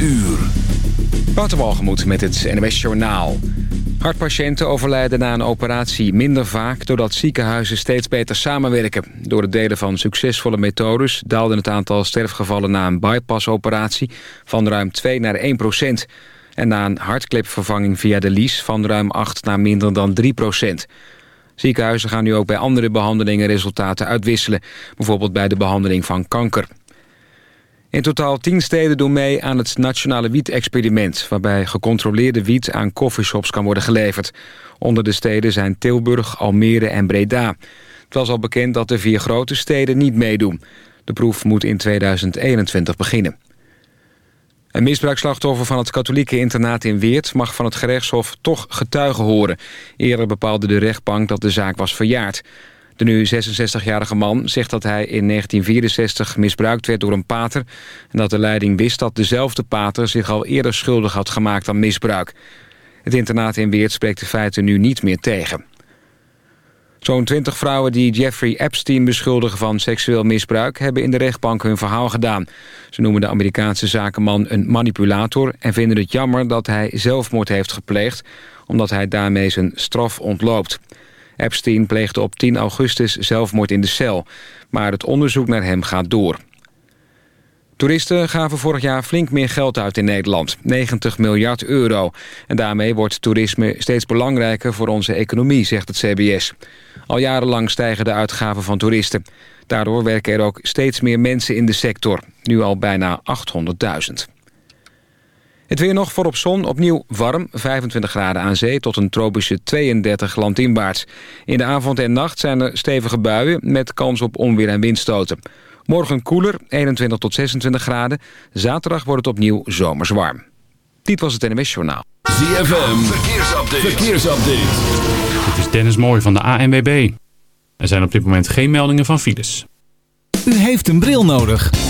uur. Wouter met het NWS Journaal. Hartpatiënten overlijden na een operatie minder vaak... doordat ziekenhuizen steeds beter samenwerken. Door het delen van succesvolle methodes... daalde het aantal sterfgevallen na een bypassoperatie... van ruim 2 naar 1 procent. En na een hartklipvervanging via de lies... van ruim 8 naar minder dan 3 procent. Ziekenhuizen gaan nu ook bij andere behandelingen resultaten uitwisselen. Bijvoorbeeld bij de behandeling van kanker. In totaal tien steden doen mee aan het nationale wiet-experiment... waarbij gecontroleerde wiet aan coffeeshops kan worden geleverd. Onder de steden zijn Tilburg, Almere en Breda. Het was al bekend dat de vier grote steden niet meedoen. De proef moet in 2021 beginnen. Een misbruikslachtoffer van het katholieke internaat in Weert... mag van het gerechtshof toch getuigen horen. Eerder bepaalde de rechtbank dat de zaak was verjaard. De nu 66-jarige man zegt dat hij in 1964 misbruikt werd door een pater... en dat de leiding wist dat dezelfde pater zich al eerder schuldig had gemaakt aan misbruik. Het internaat in Weert spreekt de feiten nu niet meer tegen. Zo'n 20 vrouwen die Jeffrey Epstein beschuldigen van seksueel misbruik... hebben in de rechtbank hun verhaal gedaan. Ze noemen de Amerikaanse zakenman een manipulator... en vinden het jammer dat hij zelfmoord heeft gepleegd... omdat hij daarmee zijn straf ontloopt. Epstein pleegde op 10 augustus zelfmoord in de cel. Maar het onderzoek naar hem gaat door. Toeristen gaven vorig jaar flink meer geld uit in Nederland. 90 miljard euro. En daarmee wordt toerisme steeds belangrijker voor onze economie, zegt het CBS. Al jarenlang stijgen de uitgaven van toeristen. Daardoor werken er ook steeds meer mensen in de sector. Nu al bijna 800.000. Het weer nog voorop zon, opnieuw warm, 25 graden aan zee... tot een tropische 32 landinwaarts. In de avond en nacht zijn er stevige buien... met kans op onweer en windstoten. Morgen koeler, 21 tot 26 graden. Zaterdag wordt het opnieuw zomers warm. Dit was het NMS Journaal. ZFM, verkeersupdate. verkeersupdate. Dit is Dennis Mooij van de ANWB. Er zijn op dit moment geen meldingen van files. U heeft een bril nodig.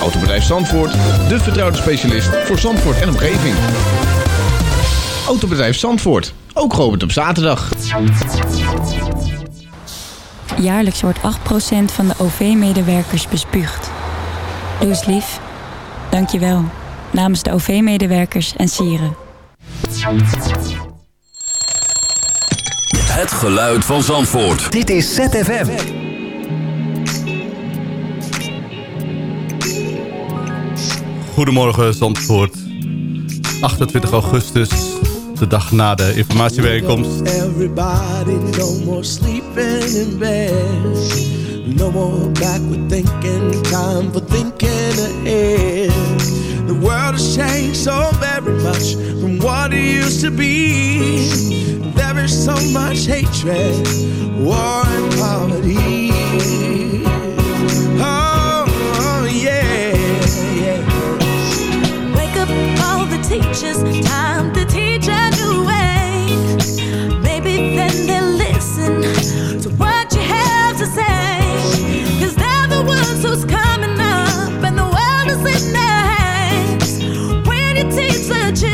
Autobedrijf Zandvoort, de vertrouwde specialist voor Zandvoort en omgeving. Autobedrijf Zandvoort, ook geopend op zaterdag. Jaarlijks wordt 8% van de OV-medewerkers bespuugd. Doe eens lief. Dank je wel. Namens de OV-medewerkers en sieren. Het geluid van Zandvoort. Dit is ZFM. Goedemorgen Zandvoort. 28 augustus, de dag na de informatiebijeenkomst. Everybody, no more sleeping in bed. No more backward thinking, time for thinking ahead. The world has changed so very much from what it used to be. There is so much hatred, war and poverty. Teachers, time to teach a new way. Maybe then they'll listen to what you have to say. Cause they're the ones who's coming up and the world is in their hands. When you teach the children,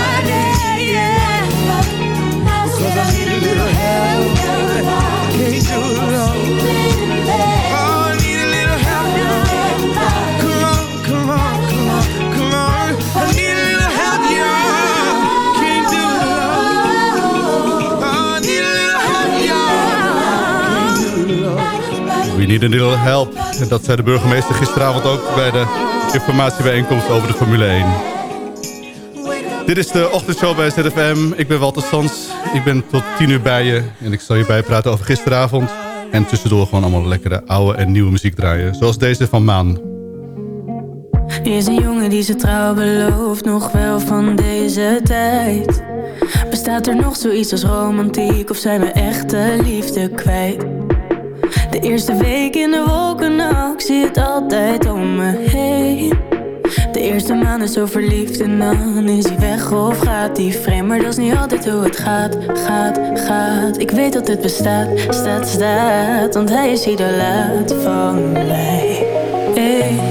Need a little help. En dat zei de burgemeester gisteravond ook bij de informatiebijeenkomst over de Formule 1. Dit is de ochtendshow bij ZFM. Ik ben Walter Sans. Ik ben tot 10 uur bij je. En ik zal je bijpraten over gisteravond. En tussendoor gewoon allemaal lekkere oude en nieuwe muziek draaien. Zoals deze van Maan. Is een jongen die zijn trouw belooft, nog wel van deze tijd. Bestaat er nog zoiets als romantiek of zijn we echte liefde kwijt? De eerste week in de wolken, nou, ik zie het altijd om me heen. De eerste maand is zo verliefd en dan is hij weg of gaat hij vreemd. Maar dat is niet altijd hoe het gaat, gaat, gaat. Ik weet dat het bestaat, staat, staat, want hij is idolaat van mij. Hey.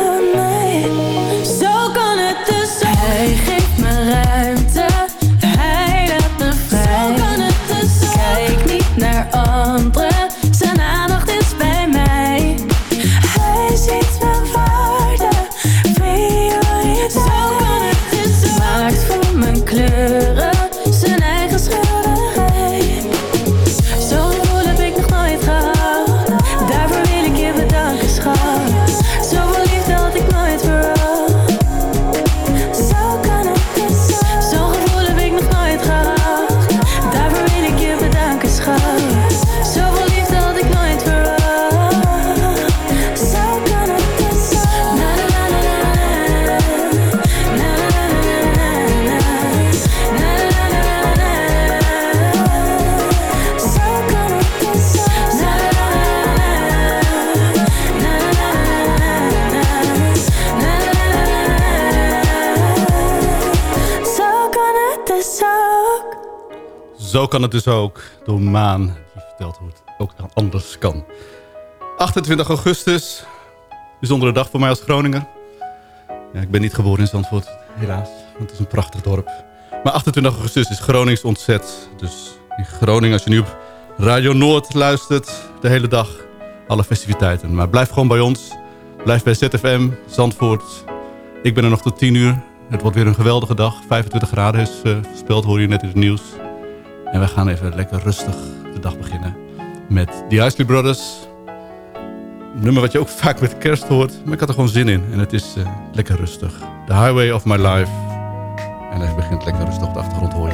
het dus ook. Door Maan, die vertelt hoe het ook anders kan. 28 augustus, bijzondere dag voor mij als Groninger. Ja, ik ben niet geboren in Zandvoort, helaas. Want het is een prachtig dorp. Maar 28 augustus is Gronings ontzet. Dus in Groningen, als je nu op Radio Noord luistert, de hele dag, alle festiviteiten. Maar blijf gewoon bij ons. Blijf bij ZFM, Zandvoort. Ik ben er nog tot 10 uur. Het wordt weer een geweldige dag. 25 graden is uh, gespeeld, hoor je net in het nieuws. En we gaan even lekker rustig de dag beginnen. Met The Isley Brothers. Een nummer wat je ook vaak met kerst hoort. Maar ik had er gewoon zin in. En het is uh, lekker rustig. The Highway of My Life. En hij begint lekker rustig op de achtergrond, hoor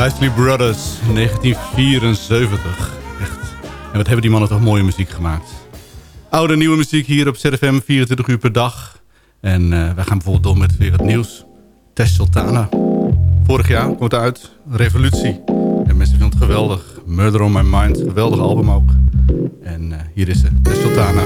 al. Isley Brothers, 1974. Echt. En wat hebben die mannen toch mooie muziek gemaakt. Oude nieuwe muziek hier op ZFM, 24 uur per dag. En uh, wij gaan bijvoorbeeld door met weer het nieuws. Tess Sultana. Vorig jaar komt uit. Revolutie. En mensen vinden het geweldig. Murder on My Mind. Geweldig album ook. En uh, hier is ze. Tess Sultana.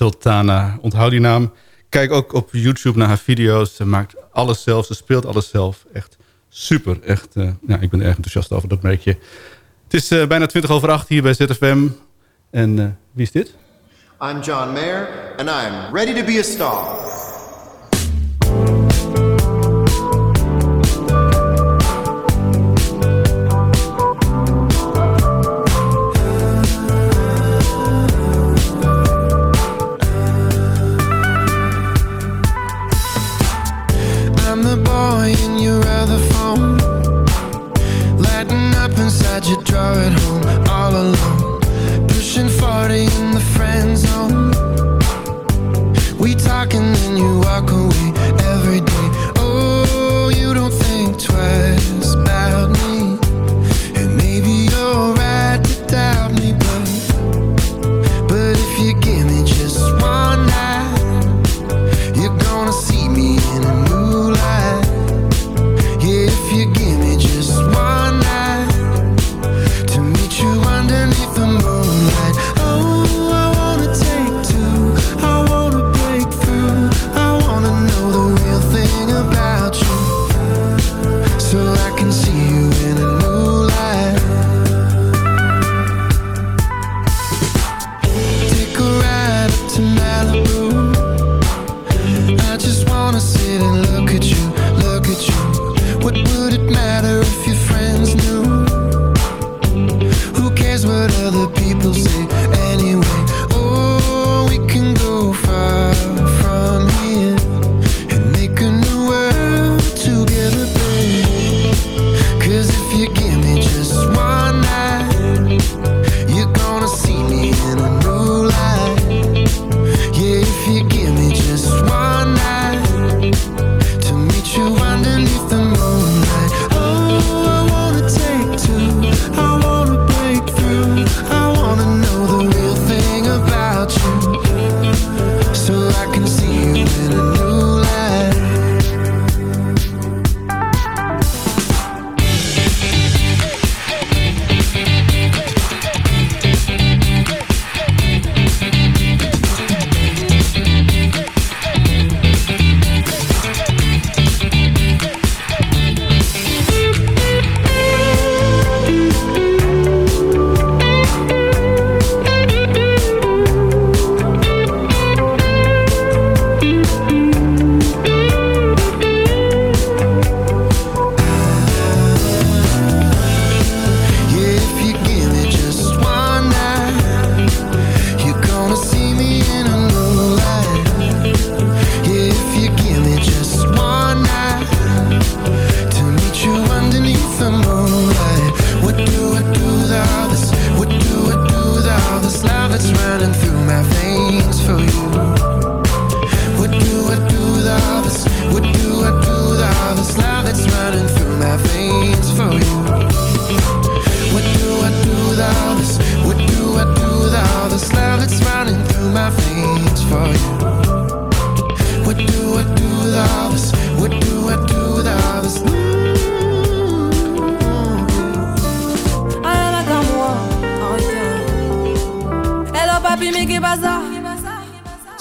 Sultana. Onthoud die naam. Kijk ook op YouTube naar haar video's. Ze maakt alles zelf. Ze speelt alles zelf. Echt super. Echt, uh, ik ben erg enthousiast over, dat merkje. Het is eh, bijna 20 over 8 hier bij ZFM. En eh, wie is dit? I'm John Mayer and I'm ready to be a star. what would it matter?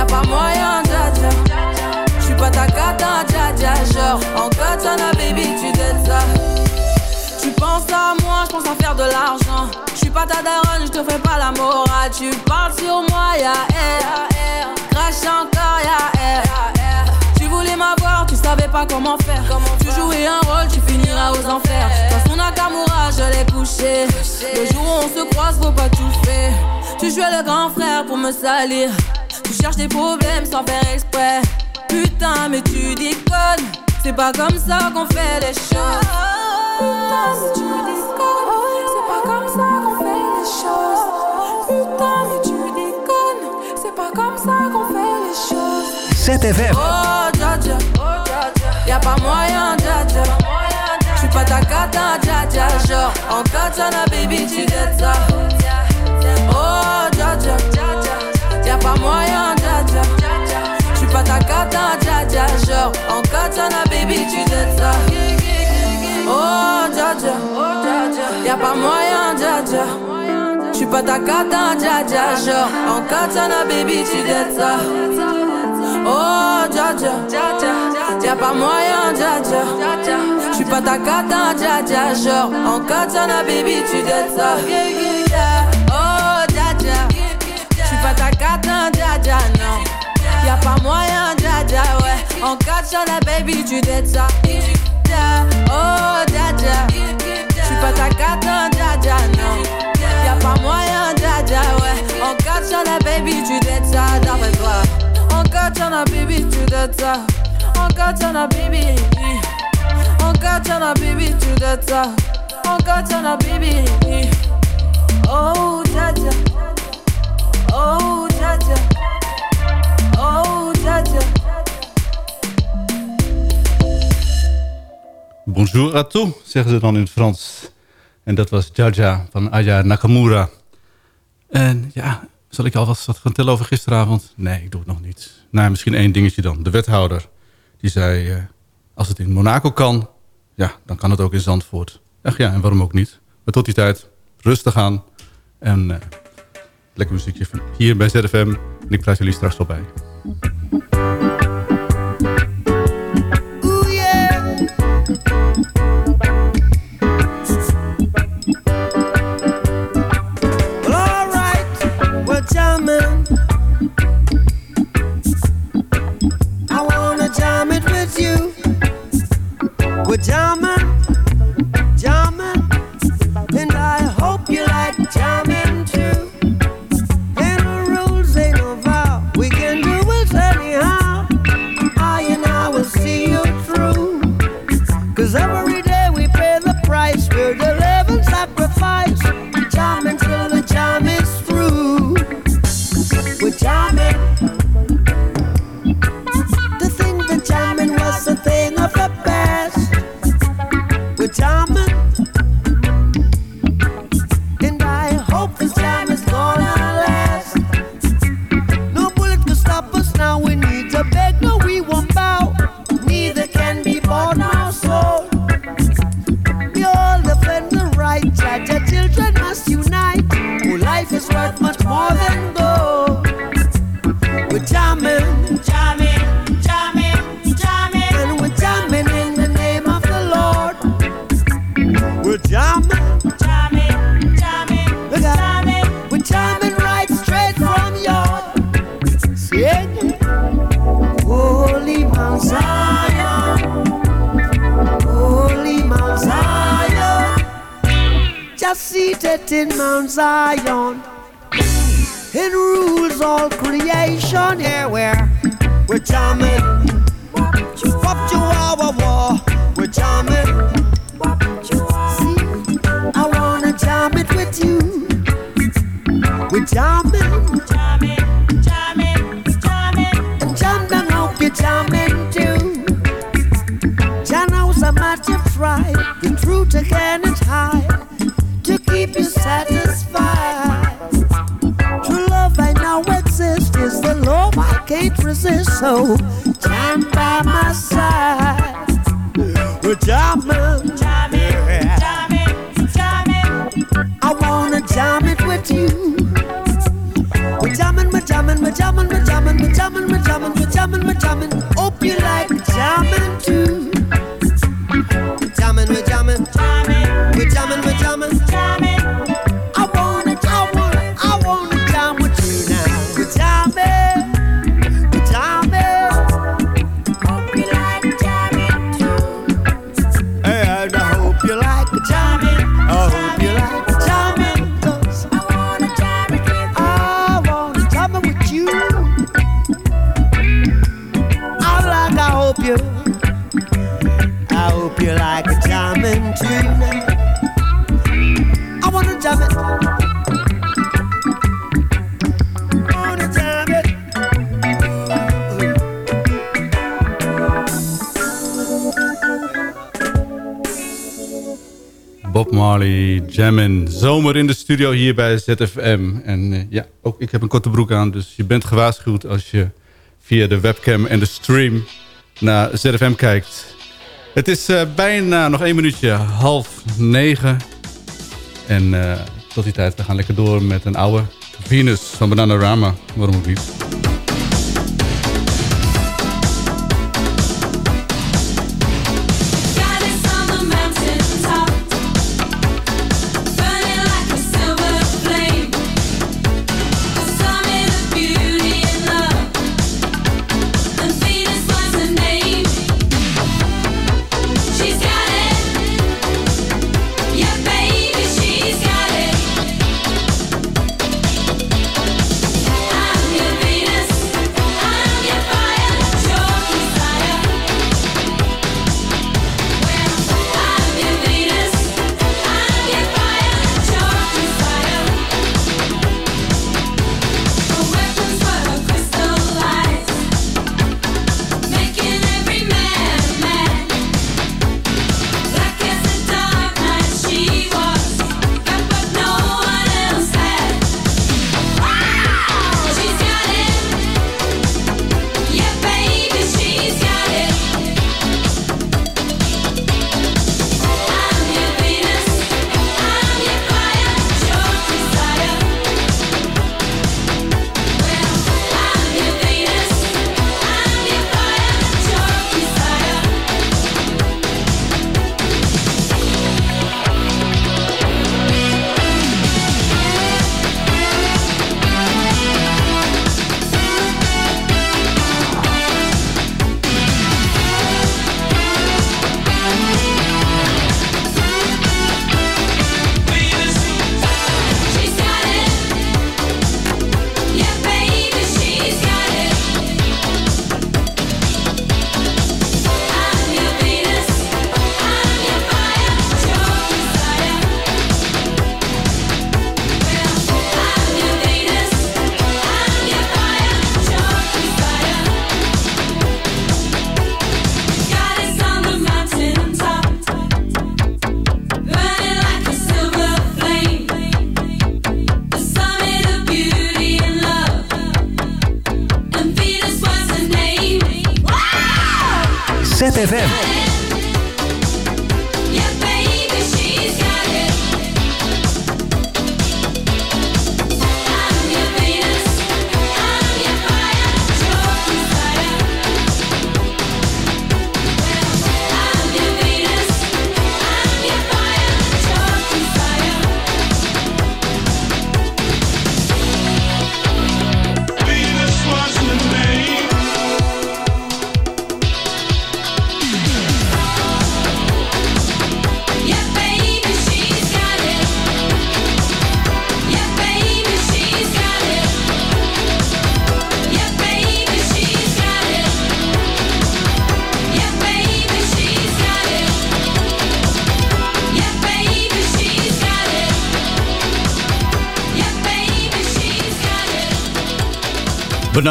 Y'a pas moyen, dja dja. J'suis pas ta cata, dja dja. Genre, en katana, baby, tu t'aides ça. Tu penses à moi, j'pense à faire de l'argent. J'suis pas ta daronne, j'te fais pas la morale. Ah, tu parles sur moi, y'a air. Crash encore, y'a air. Tu voulais m'avoir, tu savais pas comment faire. Tu jouais un rôle, tu finiras aux enfers. Dans son Nakamura, je l'ai couché. Le jour où on se croise, faut pas tout faire. Tu jouais le grand frère pour me salir. Tu cherches des problèmes sans faire exprès. Putain, mais tu déconnes. C'est pas comme ça qu'on fait les choses. Putain, mais tu déconnes. C'est pas comme ça qu'on fait les choses. Putain, mais tu déconnes. C'est pas comme ça qu'on fait les choses. ZFM. Oh, dja dja. Y'a pas moyen, dja dja. J'suis pas ta cata, dja dja. Genre, en katana, baby, tu dettes ça. Oh, dja dja. Pas moyen, dja dja. J'suis pas ta cata, dja dja. Genre, en katana, baby, tu dettes ça. Oh, dja dja. Y'a pas moyen, dja dja. J'suis pas ta cata, dja dja. Genre, en katana, baby, tu dettes ça. Oh, dja dja. Y'a pas moyen, dja dja. J'suis pas ta cata, dja dja. Genre, en katana, baby, tu dettes ça. jaja, non. Y'a pas moyen, jaja, ouais. En catchant la baby, tu dettes ça. Oh, jaja. J'suis pas ta carte, jaja, non. Y'a pas moyen, jaja, ouais. En catchant la baby, tu dettes ça. D'après toi. En catchant la baby, tu dettes ça. En catchant la baby. En catchant la baby, tu dettes ça. En catchant la baby. Oh, jaja. Oh, Oh. Bonjour à tous, zeggen ze dan in het Frans. En dat was Jaja van Aya Nakamura. En ja, zal ik alvast wat gaan vertellen over gisteravond? Nee, ik doe het nog niet. Nou, misschien één dingetje dan. De wethouder, die zei... eh, als het in Monaco kan, ja, dan kan het ook in Zandvoort. Ach ja, en waarom ook niet? Maar tot die tijd, rustig aan. En eh, lekker muziekje van hier bij ZFM. En ik praat jullie straks wel bij. We're jamming. We're jamming, jamming, jamming, jamming. I wanna jam it with you. We're jamming, we're jamming, we're jamming, we're jamming, we're jamming, we're jamming, we're jamming, we're jamming. Hope you like jamming too. Marley, Jammin. Zomer in de studio hier bij ZFM. En eh, ja, ook ik heb een korte broek aan. Dus je bent gewaarschuwd als je via de webcam en de stream naar ZFM kijkt. Het is eh, bijna nog één minuutje, half negen. En eh, tot die tijd, we gaan lekker door met een oude Venus van Bananarama. Waarom ook niet?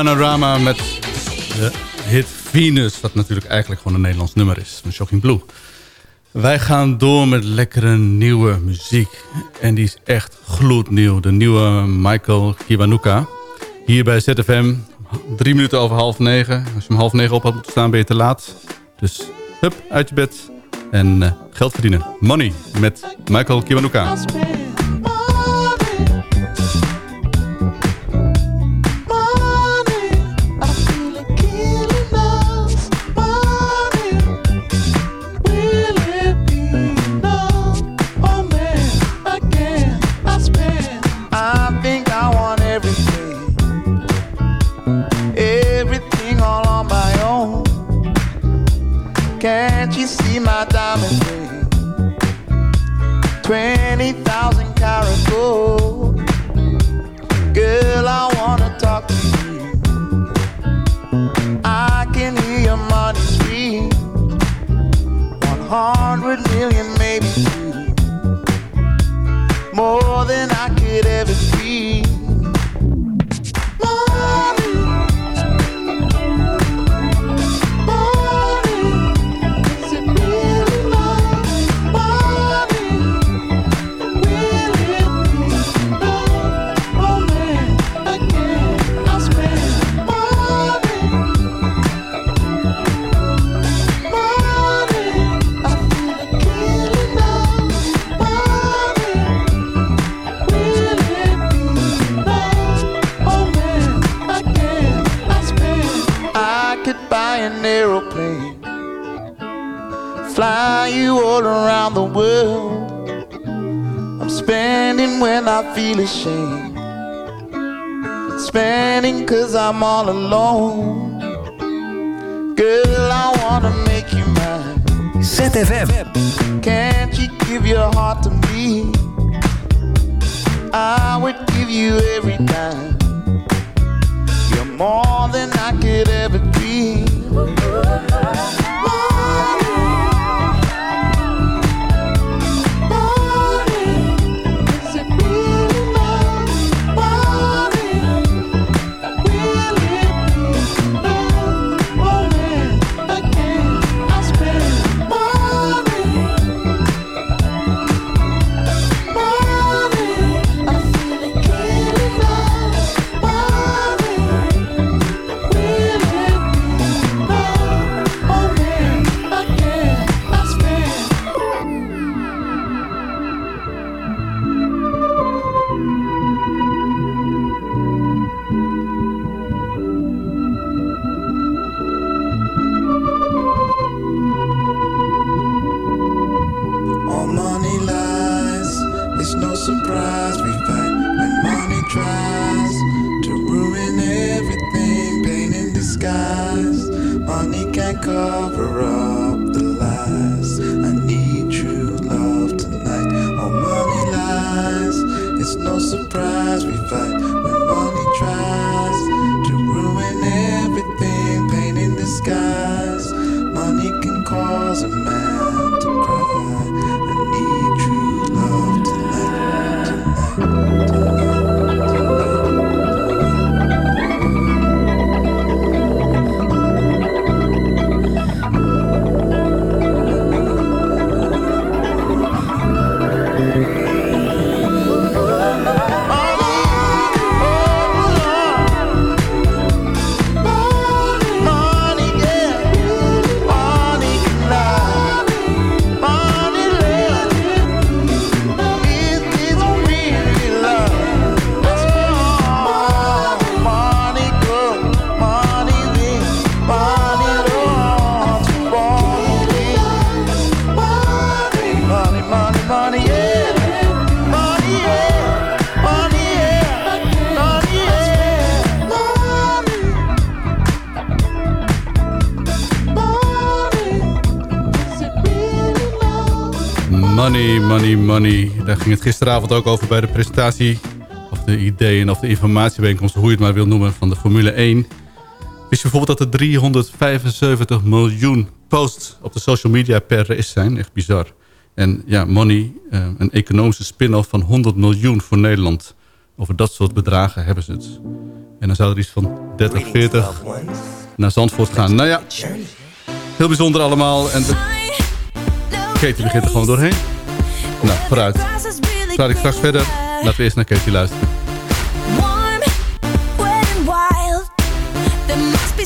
Bananarama met de hit Venus. Wat natuurlijk eigenlijk gewoon een Nederlands nummer is. Van Shocking Blue. Wij gaan door met lekkere nieuwe muziek. En die is echt gloednieuw. De nieuwe Michael Kiwanuka. Hier bij ZFM. Drie minuten over half negen. Als je om half negen op had moeten staan ben je te laat. Dus hup, uit je bed. En eh, geld verdienen. Money met Michael Kiwanuka. 20,000 karat gold. Girl, I wanna talk to you. I can hear your money scream. 100 million I'm all alone. Girl, I wanna make you mine. ZFM. Can't you give your heart to me? I would give you every dime. You're more than I could ever. Het gisteravond ook over bij de presentatie. Of de ideeën of de informatiebijeenkomst, hoe je het maar wil noemen, van de Formule 1. Wist je bijvoorbeeld dat er 375 miljoen posts op de social media per race zijn? Echt bizar. En ja, Money, eh, een economische spin-off van 100 miljoen voor Nederland. Over dat soort bedragen hebben ze het. En dan zou er iets van 30, 40 naar Zandvoort gaan. Nou ja, heel bijzonder allemaal. En de... Katie begint er gewoon doorheen. Nou, vooruit. Praat ik straks verder. Laten we eerst naar Katie luisteren. Warm, wild. There must be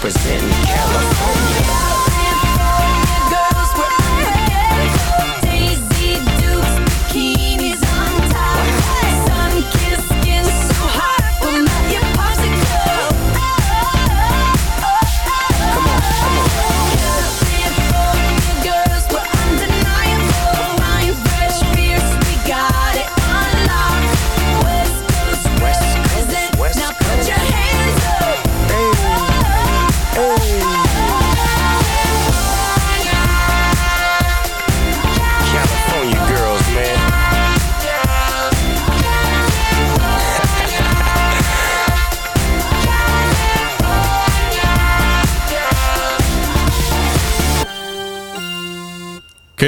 represent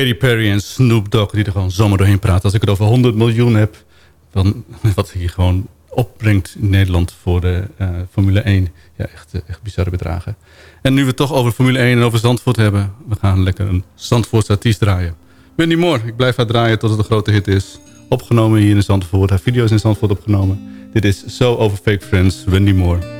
Katy Perry en Snoop Dogg die er gewoon zomaar doorheen praten. Als ik het over 100 miljoen heb, dan, wat hier gewoon opbrengt in Nederland voor de eh, Formule 1. Ja, echt, eh, echt bizarre bedragen. En nu we het toch over Formule 1 en over Zandvoort hebben, we gaan lekker een Zandvoortse artiest draaien. Wendy Moore, ik blijf haar draaien tot het een grote hit is. Opgenomen hier in Zandvoort, haar video's in Zandvoort opgenomen. Dit is So Over Fake Friends, Wendy Moore.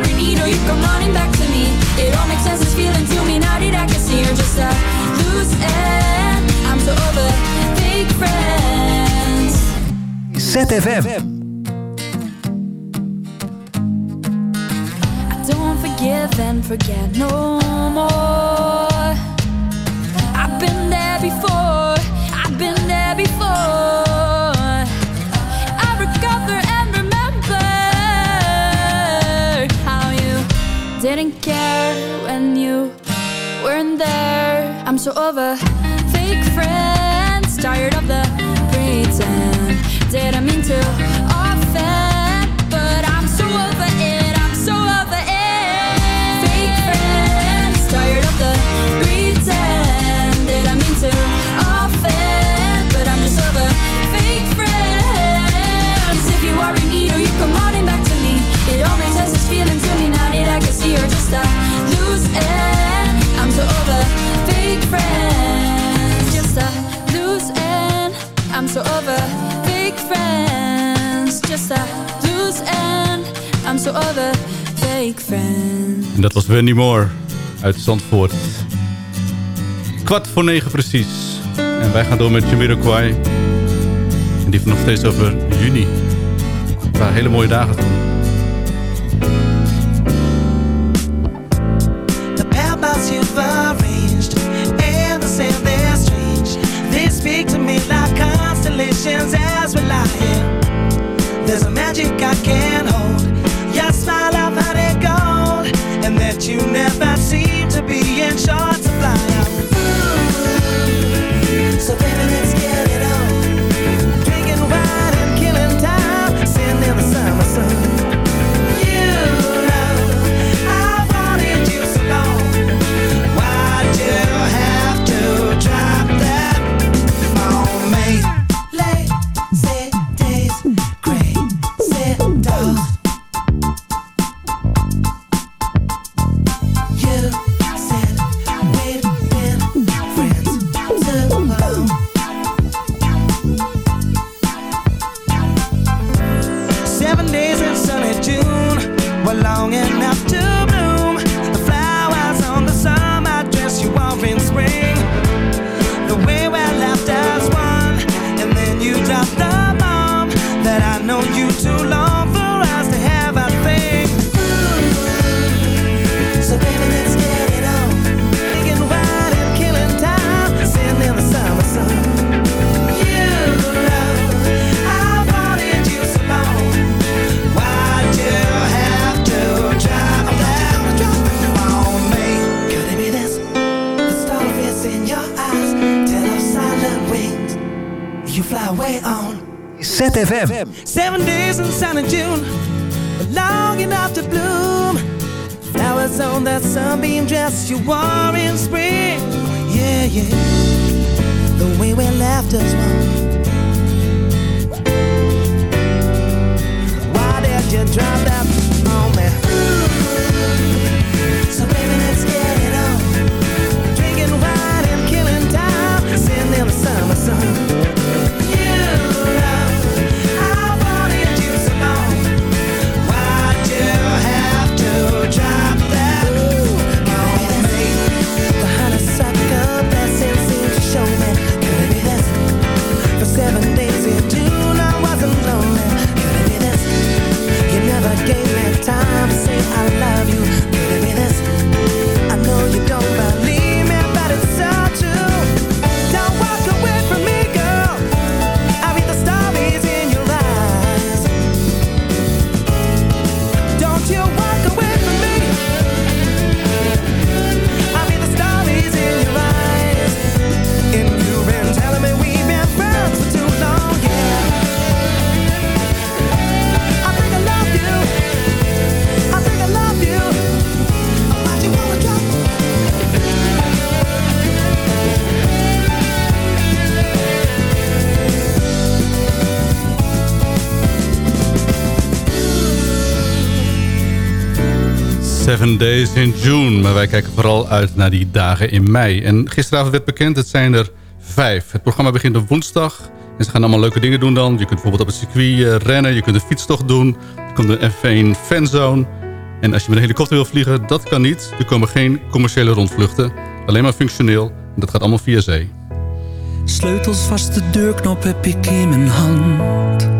Cause if you are in need or you come running back to me, it all makes sense. It's feeling to me now that I can see you're just a loose end. I'm so over fake friends. ZFM. I don't forgive and forget no more. I've been there before. So over fake friends, tired of the pretend. Didn't mean to I'm so over fake friends. En dat was Wendy Moore uit Zandvoort. Kwart voor negen precies. En wij gaan door met Jamiroquai. En die van nog steeds over juni. Waar hele mooie dagen toen. The paths you've arranged and the sand they're strange. They speak to me like constellations as we lie here. To be ZFM. Seven days in sunny June, long enough to bloom. Flowers on that sunbeam dress you wore in spring. Yeah, yeah. The way we left us one. Why did you drop that on me? So baby, Seven Days in June. Maar wij kijken vooral uit naar die dagen in mei. En gisteravond werd bekend, het zijn er vijf. Het programma begint op woensdag. En ze gaan allemaal leuke dingen doen dan. Je kunt bijvoorbeeld op het circuit eh, rennen. Je kunt een fietstocht doen. Er komt een F1 fanzone. En als je met een helikopter wil vliegen, dat kan niet. Er komen geen commerciële rondvluchten. Alleen maar functioneel. En dat gaat allemaal via zee. Sleutels vast, de deurknop heb ik in mijn hand.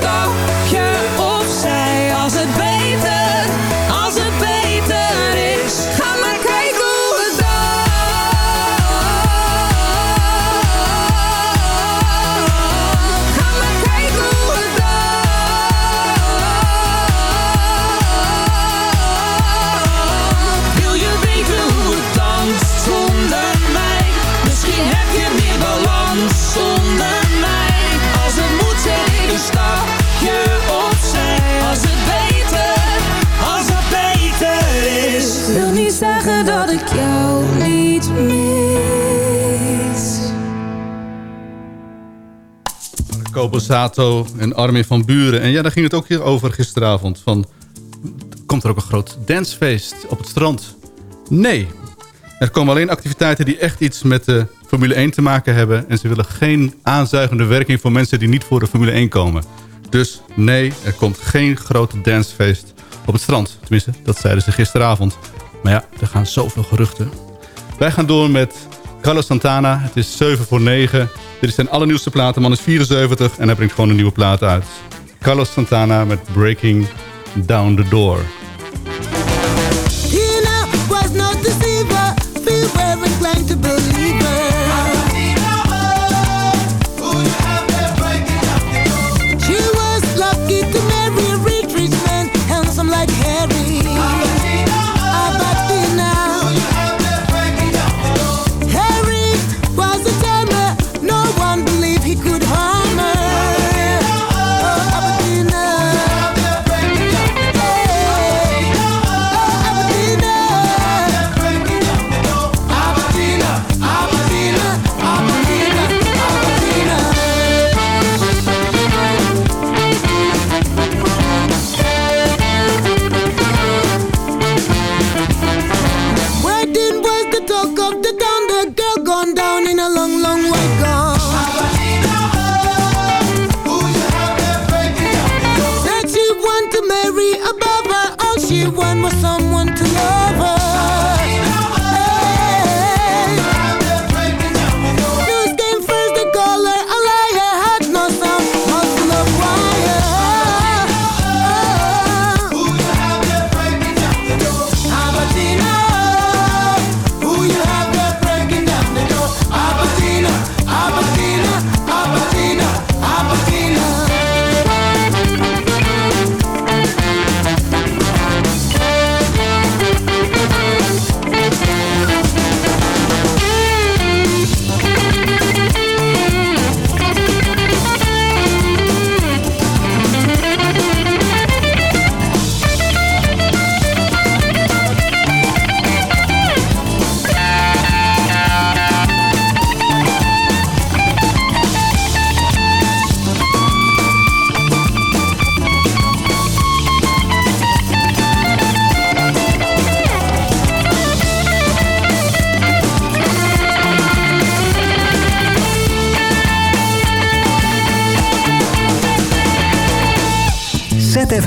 zet Kopenzato en Armin van Buren. En ja, daar ging het ook hier over gisteravond. Van, komt er ook een groot dancefeest op het strand? Nee. Er komen alleen activiteiten die echt iets met de Formule 1 te maken hebben. En ze willen geen aanzuigende werking voor mensen die niet voor de Formule 1 komen. Dus nee, er komt geen grote dancefeest op het strand. Tenminste, dat zeiden ze gisteravond. Maar ja, er gaan zoveel geruchten. Wij gaan door met Carlos Santana. Het is 7 voor 9. Dit is zijn allernieuwste plaat. De man is 74 en hij brengt gewoon een nieuwe plaat uit. Carlos Santana met Breaking Down the Door.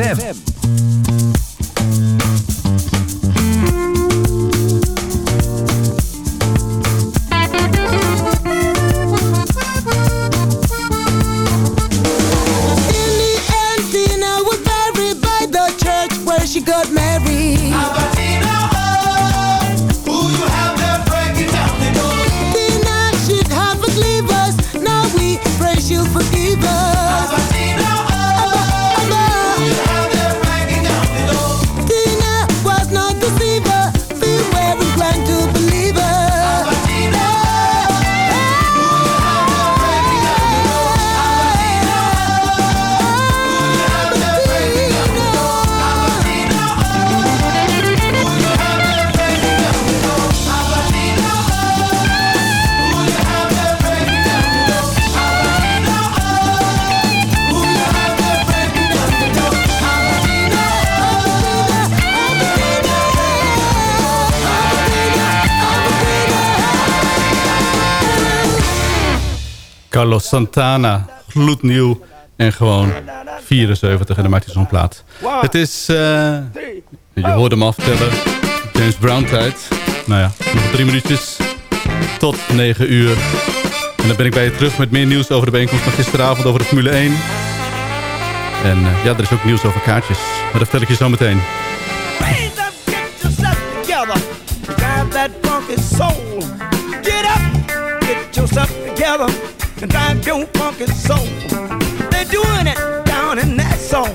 ZFM. Carlos Santana, gloednieuw en gewoon 74 en dan maakt hij zo'n plaat. Het is, eh, je hoorde hem aftellen, James Brown tijd. Nou ja, nog drie minuutjes tot 9 uur. En dan ben ik bij je terug met meer nieuws over de bijeenkomst van gisteravond over de Formule 1. En eh, ja, er is ook nieuws over kaartjes, maar dat vertel ik je zo meteen. And drive your funky soul. They're doing it down in that soul.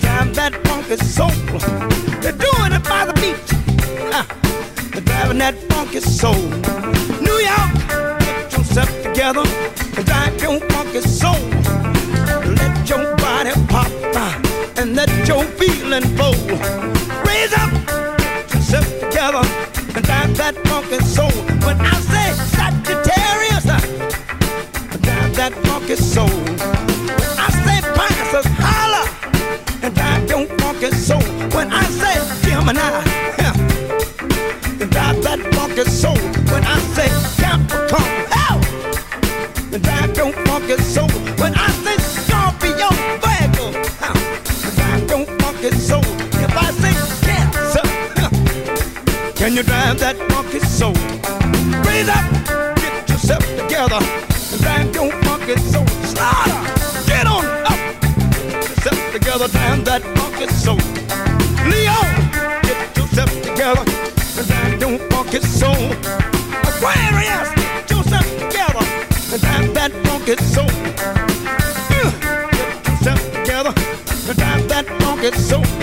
Drive that funky soul. They're doing it by the beach. Uh, they're driving that funky soul. New York, get yourself together, and drive your funky soul. Let your body pop, uh, and let your feeling flow. Raise up get yourself together and drive that funky soul. When I say drive that funky soul. I say Pisces, holla and drive your funky soul. When I say Gemini, yeah, and drive that funky soul. When I say Capricorn, hell, and drive your funky soul. When I say Scorpio, Virgo, huh, and drive your funky soul. If I say Cancer, huh, can you drive that funky soul? Raise up, get yourself together, together, drive that funky soul. Leo, get yourself together, and drive your funky soul. Aquarius, get yourself together, and drive that funky soul. Uh, Get yourself together, and drive that funky soul.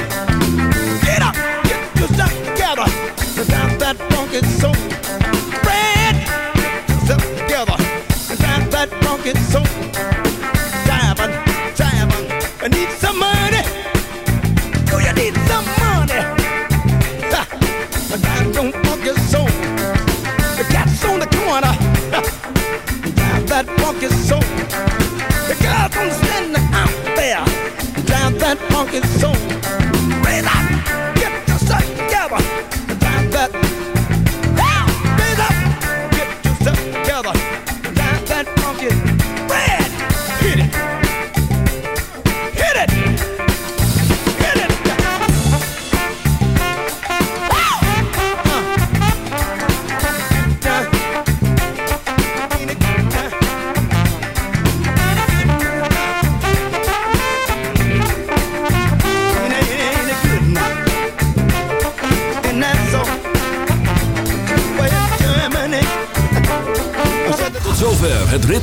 it's so